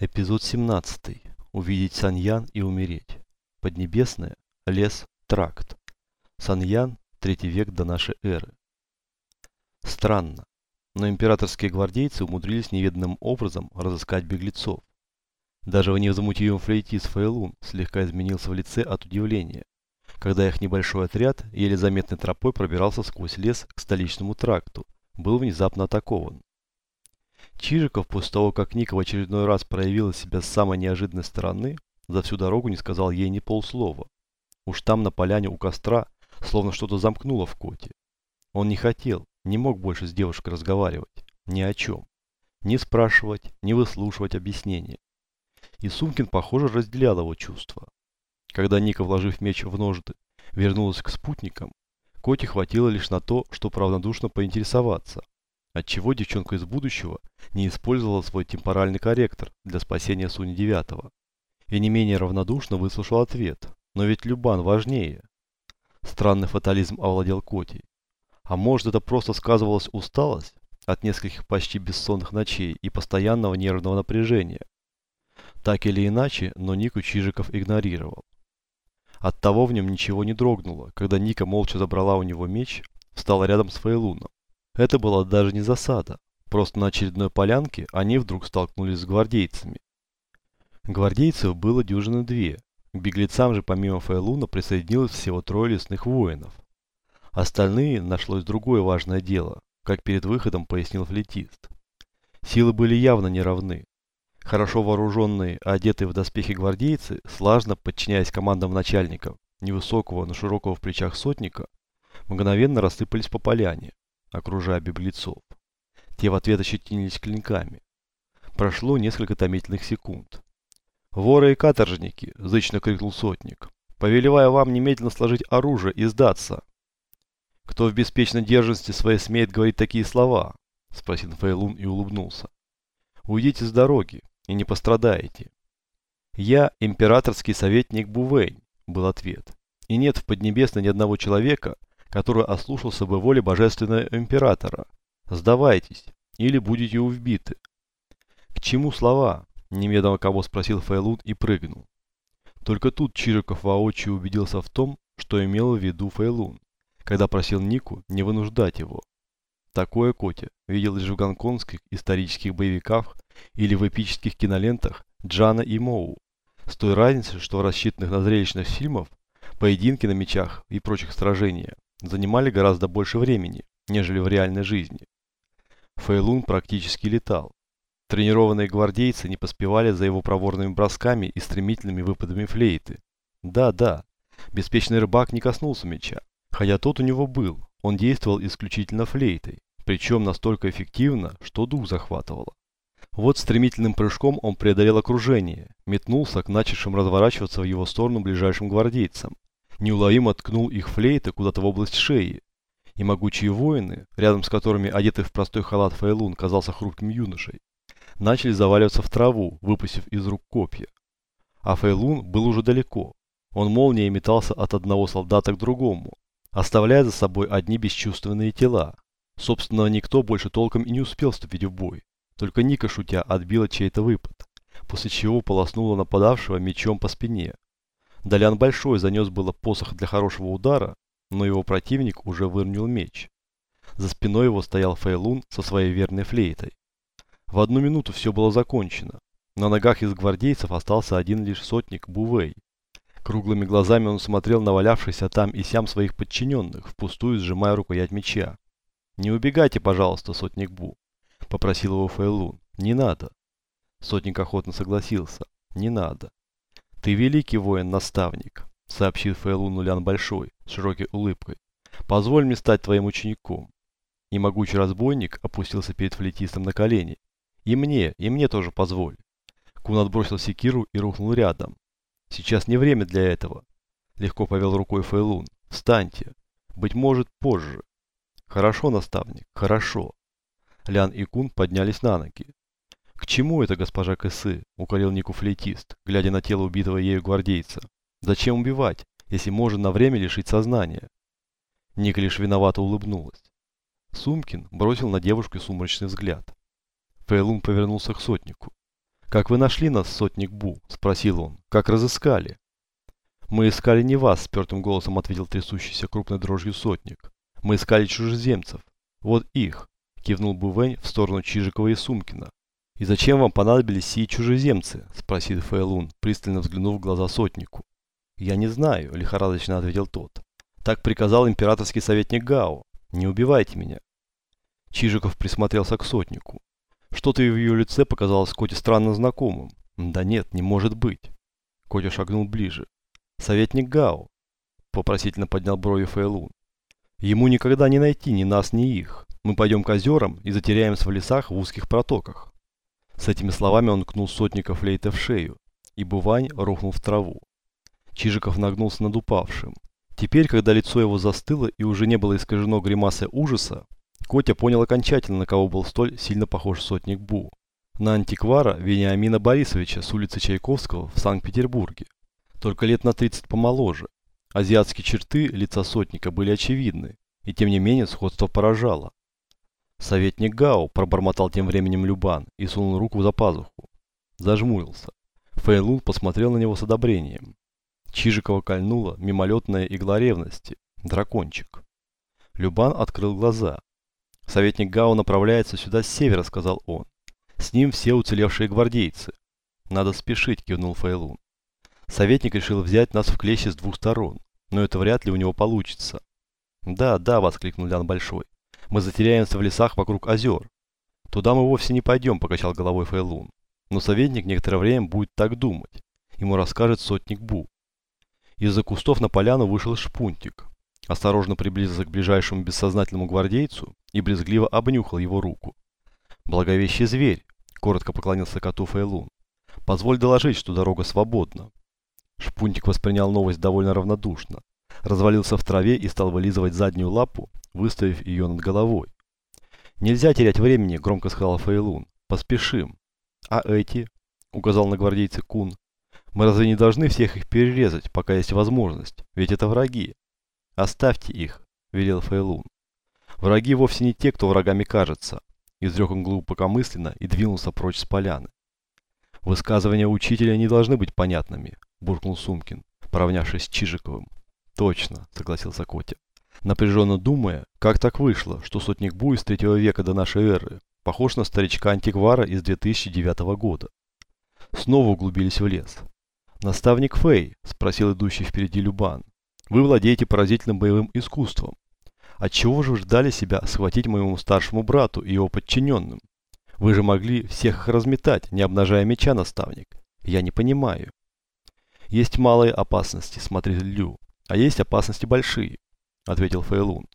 Эпизод 17. Увидеть Саньян и умереть. Поднебесная. Лес. Тракт. Саньян. Третий век до нашей эры. Странно, но императорские гвардейцы умудрились неведомым образом разыскать беглецов. Даже в невозмутимом флейтист Фейлун слегка изменился в лице от удивления, когда их небольшой отряд, еле заметной тропой пробирался сквозь лес к столичному тракту, был внезапно атакован. Чижиков, после того, как Ника в очередной раз проявила себя с самой неожиданной стороны, за всю дорогу не сказал ей ни полслова. Уж там на поляне у костра словно что-то замкнуло в коте. Он не хотел, не мог больше с девушкой разговаривать. Ни о чем. Не спрашивать, не выслушивать объяснения. И Сумкин, похоже, разделял его чувства. Когда Ника, вложив меч в ножны, вернулась к спутникам, Коте хватило лишь на то, чтобы равнодушно поинтересоваться, отчего девчонка из будущего не использовала свой темпоральный корректор для спасения Суни Девятого. И не менее равнодушно выслушал ответ. Но ведь Любан важнее. Странный фатализм овладел Котей. А может это просто сказывалась усталость от нескольких почти бессонных ночей и постоянного нервного напряжения. Так или иначе, но Нику Чижиков игнорировал. Оттого в нем ничего не дрогнуло, когда Ника молча забрала у него меч, встала рядом с Фейлуном. Это была даже не засада. Просто на очередной полянке они вдруг столкнулись с гвардейцами. Гвардейцев было дюжины две. К беглецам же помимо Фейлуна присоединилось всего трое лесных воинов. Остальные нашлось другое важное дело, как перед выходом пояснил флетист. Силы были явно неравны. Хорошо вооруженные, одетые в доспехи гвардейцы, слажно подчиняясь командам начальников, невысокого, но широкого в плечах сотника, мгновенно рассыпались по поляне, окружая беглецов. Те в ответ ощетинились клинками. Прошло несколько томительных секунд. «Воры и каторжники!» – зычно крикнул сотник. «Повелеваю вам немедленно сложить оружие и сдаться!» «Кто в беспечной держности своей смеет говорить такие слова?» – спросил Фейлун и улыбнулся. «Уйдите с дороги и не пострадаете». «Я императорский советник Бувейн», – был ответ. «И нет в Поднебесной ни одного человека, который ослушался бы воли божественного императора. Сдавайтесь, или будете убиты». «К чему слова?» – немедленно кого спросил Фейлун и прыгнул. Только тут Чириков воочию убедился в том, что имел в виду Фейлун, когда просил Нику не вынуждать его. Такое Котя видел лишь в гонконгских исторических боевиках или в эпических кинолентах Джана и Моу, с той разницей, что в рассчитанных на зрелищных фильмах поединки на мечах и прочих сражениях занимали гораздо больше времени, нежели в реальной жизни. Фейлун практически летал. Тренированные гвардейцы не поспевали за его проворными бросками и стремительными выпадами флейты. Да, да, беспечный рыбак не коснулся меча, хотя тот у него был, он действовал исключительно флейтой, причем настолько эффективно, что дух захватывало. Вот стремительным прыжком он преодолел окружение, метнулся к начавшим разворачиваться в его сторону ближайшим гвардейцам, неуловимо ткнул их флейты куда-то в область шеи, и могучие воины, рядом с которыми одетый в простой халат Фейлун казался хрупким юношей, начали заваливаться в траву, выпустив из рук копья. А Фейлун был уже далеко. Он молнией метался от одного солдата к другому, оставляя за собой одни бесчувственные тела. Собственно, никто больше толком и не успел вступить в бой. Только Ника, шутя, отбила чей-то выпад, после чего полоснула нападавшего мечом по спине. Долян Большой занес было посох для хорошего удара, но его противник уже выронил меч. За спиной его стоял Фейлун со своей верной флейтой. В одну минуту все было закончено. На ногах из гвардейцев остался один лишь сотник Бувей. Круглыми глазами он смотрел на валявшихся там и сям своих подчиненных, впустую сжимая рукоять меча. «Не убегайте, пожалуйста, сотник Бу», — попросил его Фейлун. «Не надо». Сотник охотно согласился. «Не надо». «Ты великий воин-наставник», — сообщил Фейлун Нулян Большой с широкой улыбкой. «Позволь мне стать твоим учеником». И могучий разбойник опустился перед флетистом на колени. «И мне, и мне тоже позволь». Кун отбросил секиру и рухнул рядом. «Сейчас не время для этого», — легко повел рукой Фейлун. «Встаньте. Быть может, позже». «Хорошо, наставник, хорошо». Лян и Кун поднялись на ноги. «К чему это, госпожа Кэсы?» – укорил Нику флейтист, глядя на тело убитого ею гвардейца. «Зачем убивать, если можно на время лишить сознания?» Ника лишь виновато улыбнулась. Сумкин бросил на девушку сумрачный взгляд. Фейлун повернулся к сотнику. «Как вы нашли нас, сотник Бу?» – спросил он. «Как разыскали?» «Мы искали не вас», – спертым голосом ответил трясущийся крупной дрожью сотник. «Мы искали чужеземцев. Вот их», – кивнул Бувень в сторону Чижикова и Сумкина. «И зачем вам понадобились сии чужеземцы?» – спросил Фэйлун, пристально взглянув в глаза сотнику. «Я не знаю», – лихорадочно ответил тот. «Так приказал императорский советник Гао. Не убивайте меня». Чижиков присмотрелся к сотнику. Что-то в ее лице показалось Коте странно знакомым. Да нет, не может быть. Котя шагнул ближе. Советник Гао. Попросительно поднял брови Фейлун. Ему никогда не найти ни нас, ни их. Мы пойдем к озерам и затеряемся в лесах в узких протоках. С этими словами он кнул сотника флейта в шею, и Бувань рухнул в траву. Чижиков нагнулся над упавшим. Теперь, когда лицо его застыло и уже не было искажено гримасой ужаса, Котя понял окончательно, на кого был столь сильно похож сотник Бу. На антиквара Вениамина Борисовича с улицы Чайковского в Санкт-Петербурге. Только лет на 30 помоложе. Азиатские черты лица сотника были очевидны, и тем не менее сходство поражало. Советник Гао пробормотал тем временем Любан и сунул руку за пазуху. Зажмурился. Фэйлун посмотрел на него с одобрением. Чижикова кольнула мимолетная игла ревности. Дракончик. Любан открыл глаза. Советник Гао направляется сюда с севера, сказал он. С ним все уцелевшие гвардейцы. Надо спешить, кивнул Фейлун. Советник решил взять нас в клещи с двух сторон, но это вряд ли у него получится. Да, да, воскликнул Лян Большой. Мы затеряемся в лесах вокруг озер. Туда мы вовсе не пойдем, покачал головой Фейлун. Но советник некоторое время будет так думать. Ему расскажет сотник Бу. Из-за кустов на поляну вышел шпунтик осторожно приблизился к ближайшему бессознательному гвардейцу и брезгливо обнюхал его руку. «Благовещий зверь!» – коротко поклонился коту Фейлун. «Позволь доложить, что дорога свободна». Шпунтик воспринял новость довольно равнодушно, развалился в траве и стал вылизывать заднюю лапу, выставив ее над головой. «Нельзя терять времени», – громко сказал Фейлун. «Поспешим». «А эти?» – указал на гвардейцы Кун. «Мы разве не должны всех их перерезать, пока есть возможность? Ведь это враги». «Оставьте их», – велел Фейлун. «Враги вовсе не те, кто врагами кажется», – изрек он глубокомысленно и двинулся прочь с поляны. «Высказывания учителя не должны быть понятными», – буркнул Сумкин, поравнявшись с Чижиковым. «Точно», – согласился Котя. Напряженно думая, как так вышло, что сотник Бу из третьего века до нашей эры похож на старичка-антиквара из 2009 года. Снова углубились в лес. «Наставник Фэй?» – спросил идущий впереди Любан. Вы владеете поразительным боевым искусством. Отчего же вы ждали себя схватить моему старшему брату и его подчиненным? Вы же могли всех их разметать, не обнажая меча, наставник. Я не понимаю. Есть малые опасности, смотритель Лю, а есть опасности большие, ответил Фейлун.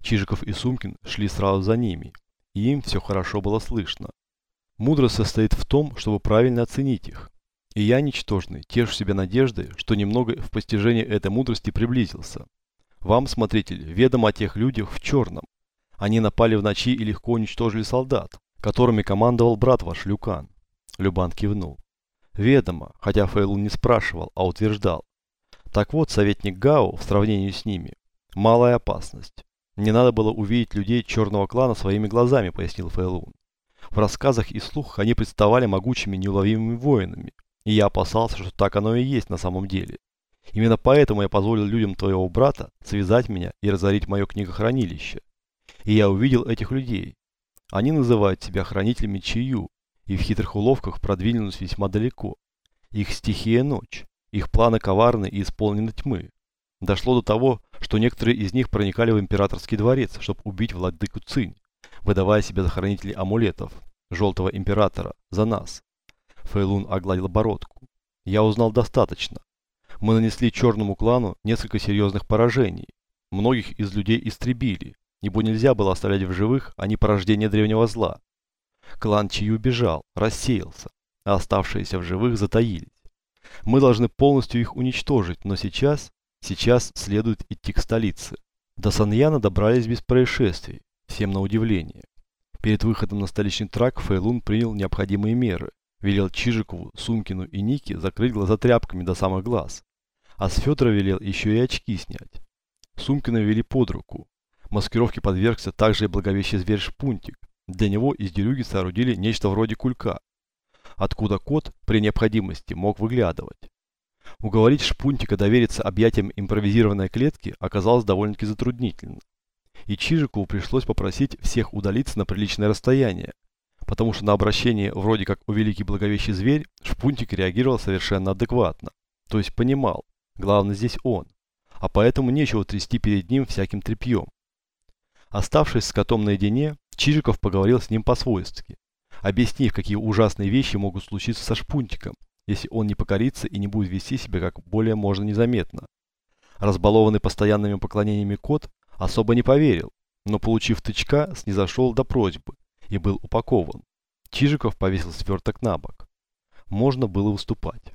Чижиков и Сумкин шли сразу за ними, и им все хорошо было слышно. Мудрость состоит в том, чтобы правильно оценить их. И я, ничтожный, тешу себя надеждой, что немного в постижении этой мудрости приблизился. Вам, смотритель, ведомо о тех людях в черном. Они напали в ночи и легко уничтожили солдат, которыми командовал брат ваш Люкан. Любан кивнул. Ведомо, хотя Фейлун не спрашивал, а утверждал. Так вот, советник Гао, в сравнении с ними, малая опасность. Не надо было увидеть людей черного клана своими глазами, пояснил Фейлун. В рассказах и слухах они представали могучими неуловимыми воинами, и я опасался, что так оно и есть на самом деле. Именно поэтому я позволил людям твоего брата связать меня и разорить мое книгохранилище. И я увидел этих людей. Они называют себя хранителями Чию, и в хитрых уловках продвинулись весьма далеко. Их стихия ночь, их планы коварны и исполнены тьмы. Дошло до того, что некоторые из них проникали в императорский дворец, чтобы убить владыку Цинь, выдавая себя за хранителей амулетов, желтого императора, за нас. Фейлун огладил бородку. Я узнал достаточно. Мы нанесли черному клану несколько серьезных поражений. Многих из людей истребили, ибо нельзя было оставлять в живых, они порождение древнего зла. Клан Чью убежал, рассеялся, а оставшиеся в живых затаились. Мы должны полностью их уничтожить, но сейчас, сейчас следует идти к столице. До Саньяна добрались без происшествий, всем на удивление. Перед выходом на столичный трак Фейлун принял необходимые меры. Велел Чижикову, Сумкину и Нике закрыть глаза тряпками до самых глаз. А с Федора велел еще и очки снять. Сумкина вели под руку. Маскировке подвергся также и благовещий зверь Шпунтик. Для него из дерюги соорудили нечто вроде кулька. Откуда кот при необходимости мог выглядывать. Уговорить Шпунтика довериться объятиям импровизированной клетки оказалось довольно-таки затруднительно. И Чижикову пришлось попросить всех удалиться на приличное расстояние, потому что на обращение вроде как «О великий благовещий зверь» Шпунтик реагировал совершенно адекватно. То есть понимал, главное здесь он, а поэтому нечего трясти перед ним всяким тряпьем. Оставшись с котом наедине, Чижиков поговорил с ним по-свойски, объяснив, какие ужасные вещи могут случиться со Шпунтиком, если он не покорится и не будет вести себя как более можно незаметно. Разбалованный постоянными поклонениями кот особо не поверил, но получив тычка, снизошел до просьбы и был упакован. Чижиков повесил сверток на бок. Можно было выступать.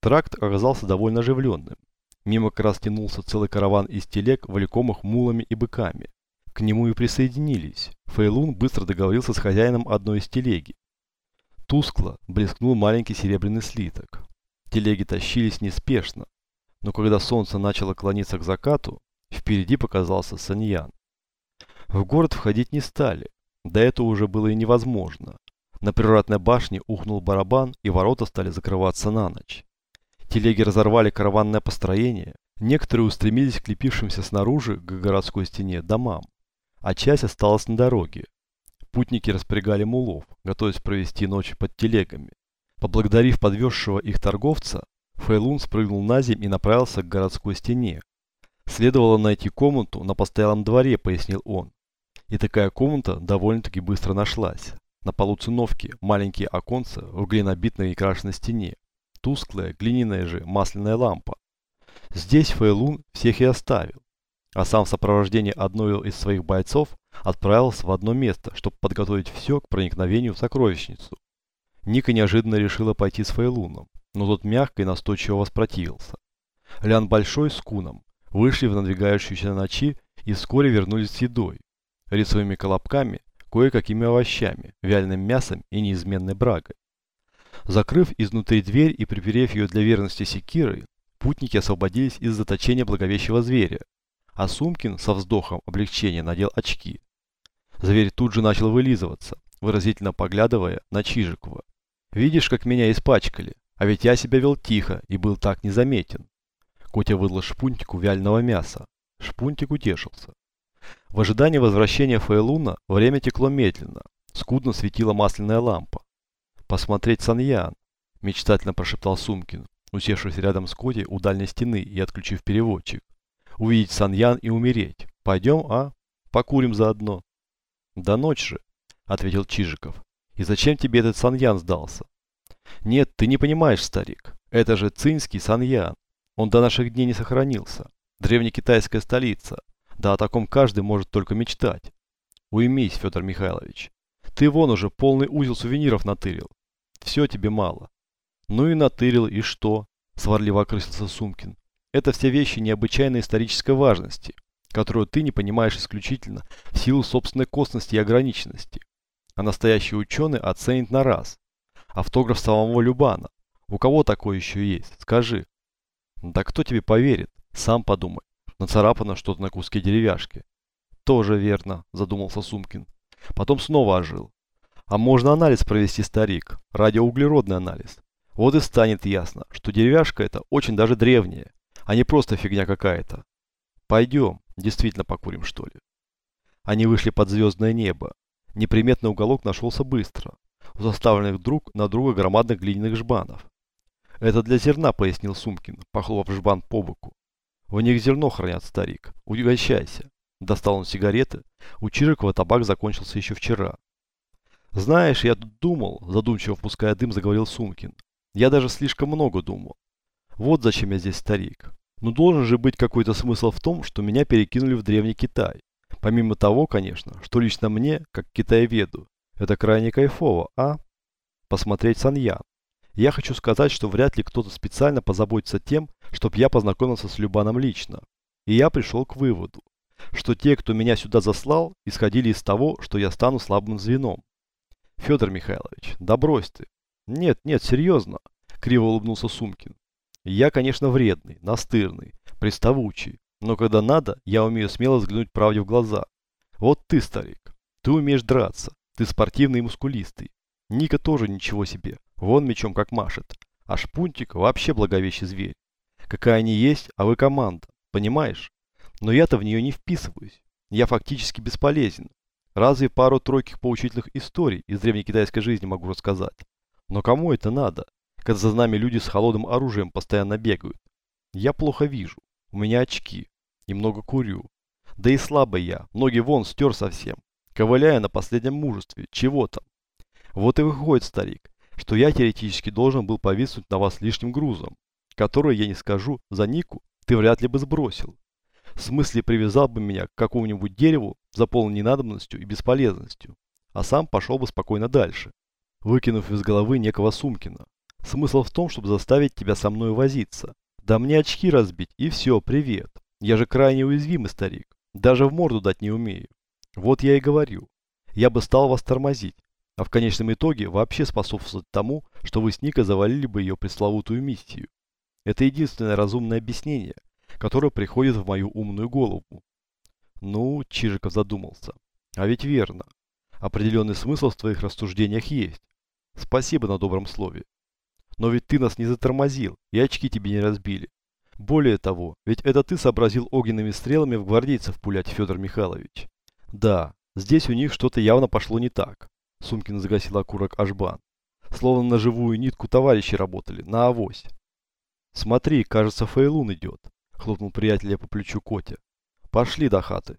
Тракт оказался довольно оживленным. Мимо как раз тянулся целый караван из телег, влекомых мулами и быками. К нему и присоединились. Фейлун быстро договорился с хозяином одной из телеги. Тускло блескнул маленький серебряный слиток. Телеги тащились неспешно, но когда солнце начало клониться к закату, впереди показался Саньян. В город входить не стали, да это уже было и невозможно. На природной башне ухнул барабан, и ворота стали закрываться на ночь. Телеги разорвали караванное построение, некоторые устремились к лепившимся снаружи к городской стене домам, а часть осталась на дороге. Путники распрягали мулов, готовясь провести ночь под телегами. Поблагодарив подвезшего их торговца, Фейлун спрыгнул на землю и направился к городской стене. Следовало найти комнату на постоялом дворе, пояснил он. И такая комната довольно-таки быстро нашлась. На полу циновки маленькие оконца в глинобитной и крашенной стене. Тусклая, глиняная же масляная лампа. Здесь Фейлун всех и оставил. А сам в сопровождении одной из своих бойцов отправился в одно место, чтобы подготовить все к проникновению в сокровищницу. Ника неожиданно решила пойти с Фейлуном, но тот мягко и настойчиво воспротивился. Лян Большой с Куном вышли в надвигающуюся ночи и вскоре вернулись с едой рисовыми колобками, кое-какими овощами, вяленым мясом и неизменной брагой. Закрыв изнутри дверь и приперев ее для верности секирой, путники освободились из заточения благовещего зверя, а Сумкин со вздохом облегчения надел очки. Зверь тут же начал вылизываться, выразительно поглядывая на Чижикова. «Видишь, как меня испачкали, а ведь я себя вел тихо и был так незаметен». Котя выдал шпунтику вяленого мяса. Шпунтик утешился. В ожидании возвращения Фейлуна время текло медленно. Скудно светила масляная лампа. «Посмотреть Саньян», – мечтательно прошептал Сумкин, усевшись рядом с Коди у дальней стены и отключив переводчик. «Увидеть Саньян и умереть. Пойдем, а? Покурим заодно». «Да ночь же», – ответил Чижиков. «И зачем тебе этот Саньян сдался?» «Нет, ты не понимаешь, старик. Это же цинский Саньян. Он до наших дней не сохранился. Древнекитайская столица. Да о таком каждый может только мечтать. Уймись, Федор Михайлович. Ты вон уже полный узел сувениров натырил. Все тебе мало. Ну и натырил, и что? Сварливо окрысился Сумкин. Это все вещи необычайной исторической важности, которую ты не понимаешь исключительно в силу собственной косности и ограниченности. А настоящий ученый оценит на раз. Автограф самого Любана. У кого такой еще есть? Скажи. Да кто тебе поверит? Сам подумай. Нацарапано что-то на куске деревяшки. Тоже верно, задумался Сумкин. Потом снова ожил. А можно анализ провести, старик, радиоуглеродный анализ. Вот и станет ясно, что деревяшка это очень даже древняя, а не просто фигня какая-то. Пойдем, действительно покурим что ли. Они вышли под звездное небо. Неприметный уголок нашелся быстро, у заставленных друг на друга громадных глиняных жбанов. «Это для зерна», — пояснил Сумкин, похлопав жбан по боку. В них зерно хранят, старик. Угощайся. Достал он сигареты. У Чирикова табак закончился еще вчера. Знаешь, я тут думал, задумчиво впуская дым, заговорил Сумкин. Я даже слишком много думал. Вот зачем я здесь старик. Но должен же быть какой-то смысл в том, что меня перекинули в Древний Китай. Помимо того, конечно, что лично мне, как китаеведу, это крайне кайфово, а? Посмотреть Саньян. Я хочу сказать, что вряд ли кто-то специально позаботится тем, чтобы я познакомился с Любаном лично. И я пришел к выводу, что те, кто меня сюда заслал, исходили из того, что я стану слабым звеном. Федор Михайлович, да брось ты. Нет, нет, серьезно, криво улыбнулся Сумкин. Я, конечно, вредный, настырный, приставучий, но когда надо, я умею смело взглянуть правде в глаза. Вот ты, старик, ты умеешь драться, ты спортивный и мускулистый. Ника тоже ничего себе, Вон мечом как машет. А Шпунтик вообще благовещий зверь. Какая они есть, а вы команда. Понимаешь? Но я-то в нее не вписываюсь. Я фактически бесполезен. Разве пару-тройких поучительных историй из древней китайской жизни могу рассказать? Но кому это надо, когда за нами люди с холодным оружием постоянно бегают? Я плохо вижу. У меня очки. И много курю. Да и слабый я. Ноги вон стер совсем. Ковыляя на последнем мужестве. Чего там? Вот и выходит, старик, что я теоретически должен был повиснуть на вас лишним грузом, который, я не скажу, за Нику ты вряд ли бы сбросил. В смысле привязал бы меня к какому-нибудь дереву за полной ненадобностью и бесполезностью, а сам пошел бы спокойно дальше, выкинув из головы некого Сумкина. Смысл в том, чтобы заставить тебя со мной возиться. Да мне очки разбить, и все, привет. Я же крайне уязвимый старик, даже в морду дать не умею. Вот я и говорю. Я бы стал вас тормозить, а в конечном итоге вообще способствовать тому, что вы с Никой завалили бы ее пресловутую миссию. Это единственное разумное объяснение, которое приходит в мою умную голову. Ну, Чижиков задумался. А ведь верно. Определенный смысл в твоих рассуждениях есть. Спасибо на добром слове. Но ведь ты нас не затормозил, и очки тебе не разбили. Более того, ведь это ты сообразил огненными стрелами в гвардейцев пулять, Федор Михайлович. Да, здесь у них что-то явно пошло не так. Сумкин загасил окурок Ашбан. Словно на живую нитку товарищи работали, на авось. Смотри, кажется, Фейлун идет, хлопнул приятеля по плечу Котя. Пошли до хаты.